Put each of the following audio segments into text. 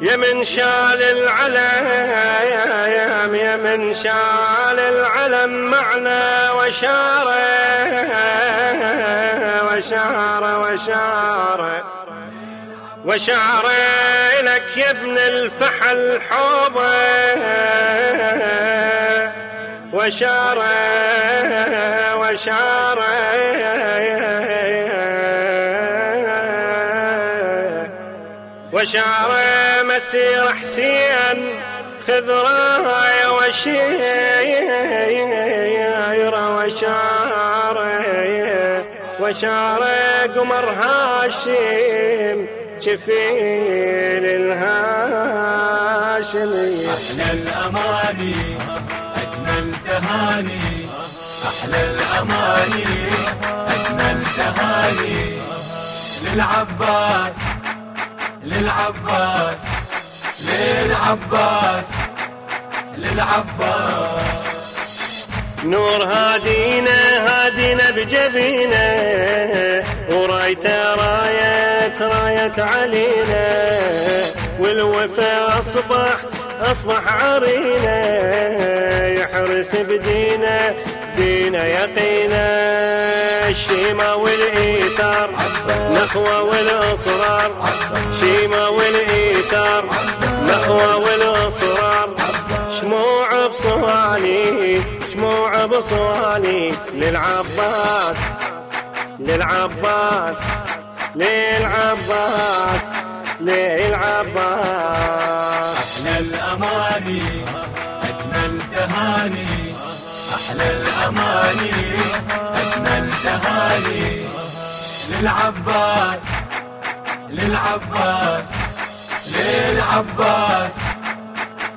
يا من شال العلم يا من شال العلم معنا وشاره وشاره وشاره وشاره لك يا ابن الفحل حوبه وشاره وشاره وشعر مسير حسين خذ راية وشير وشعر وشعر قمر هاشم شفيل الهاشمي. أحلى الأماني أجمل تهاني أحلى الأماني أجمل تهاني للعباس للعباس للعباس للعباس. نور هادينا هادينا بجبينا ورايته راية راية علينا. والوفا أصبح أصبح عرينا يحرس بدينا دينا يقينا الشيمة والإيثار نخوة والإصرار شيمة والإيثار نخوة والإصرار. شموع بصواني شموع بصواني للعباس للعباس للعباس للعباس. أحلى الأماني أجمل تهاني أحلى الأماني أجمل تهاني. للعباس للعباس للعباس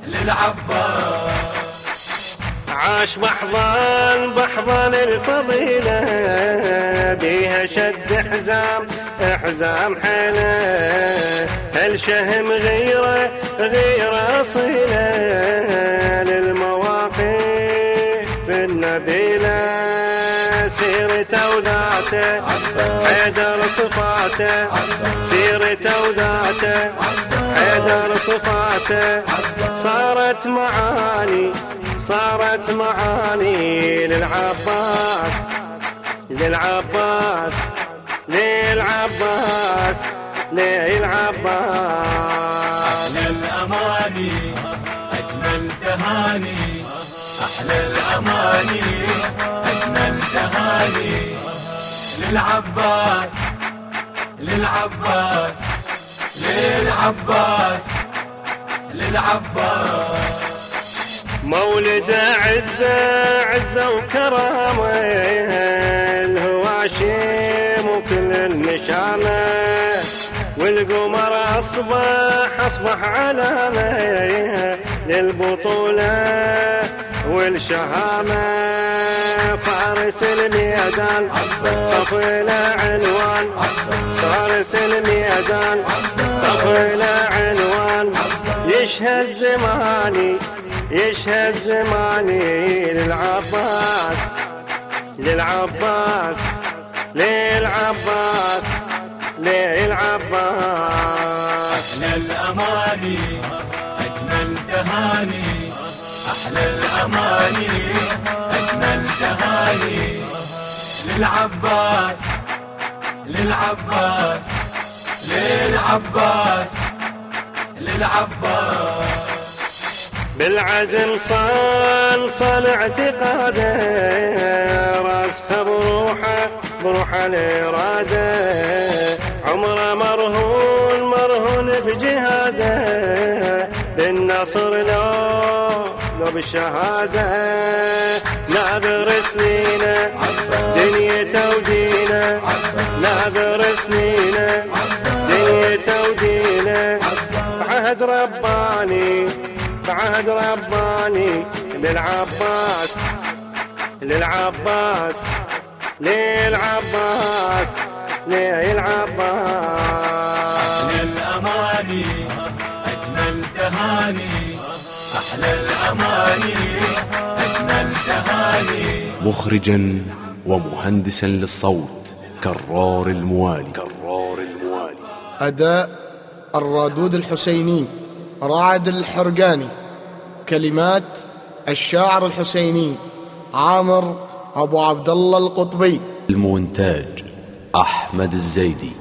للعباس. عاش بحضان بحضان الفضيلة بيها شد حزام حزام حلا الشهم غيره غير أصيلة؟ النبيلة سيرته وذاته حيدر صفاته سيرته وذاته حيدر صفاته. صارت معاني صارت معاني للعباس للعباس للعباس للعباس. أحلى الأماني أجمل تهاني أحلى الأماني أجمل تهاني. للعباس للعباس للعباس للعباس. مولد عزة عزة وكرامة الهواشم وكل النشامة والقمر أصبح أصبح علامة للبطولة. والشهامة فارس الميدان طفل عنوان. فارس الميدان طفل عنوان. يشهد زماني يشهد زماني للعباس للعباس للعباس للعباس. أحلى الأماني أجمل تهاني أحلى الأماني أجمل تهاني للعباس للعباس للعباس للعباس. بالعزم صان صان اعتقاده. راسخ بروحه بروح الإرادة عمره مرهون مرهون بجهاده. بالنصر لو لو بالشهادة ناظر سنينه دنيته ودينه ناظر سنينه دنيته ودينه بعهد رباني بعهد رباني للعباس للعباس للعباس للعباس. أحلى الأماني أجمل تهاني أحلى الأماني أجمل تهاني مخرجا ومهندسا للصوت كرار الموالي. أداء الرادود الحسيني رعد الحرقاني. كلمات الشاعر الحسيني عامر أبو عبد الله القطبي. المونتاج أحمد الزيدي.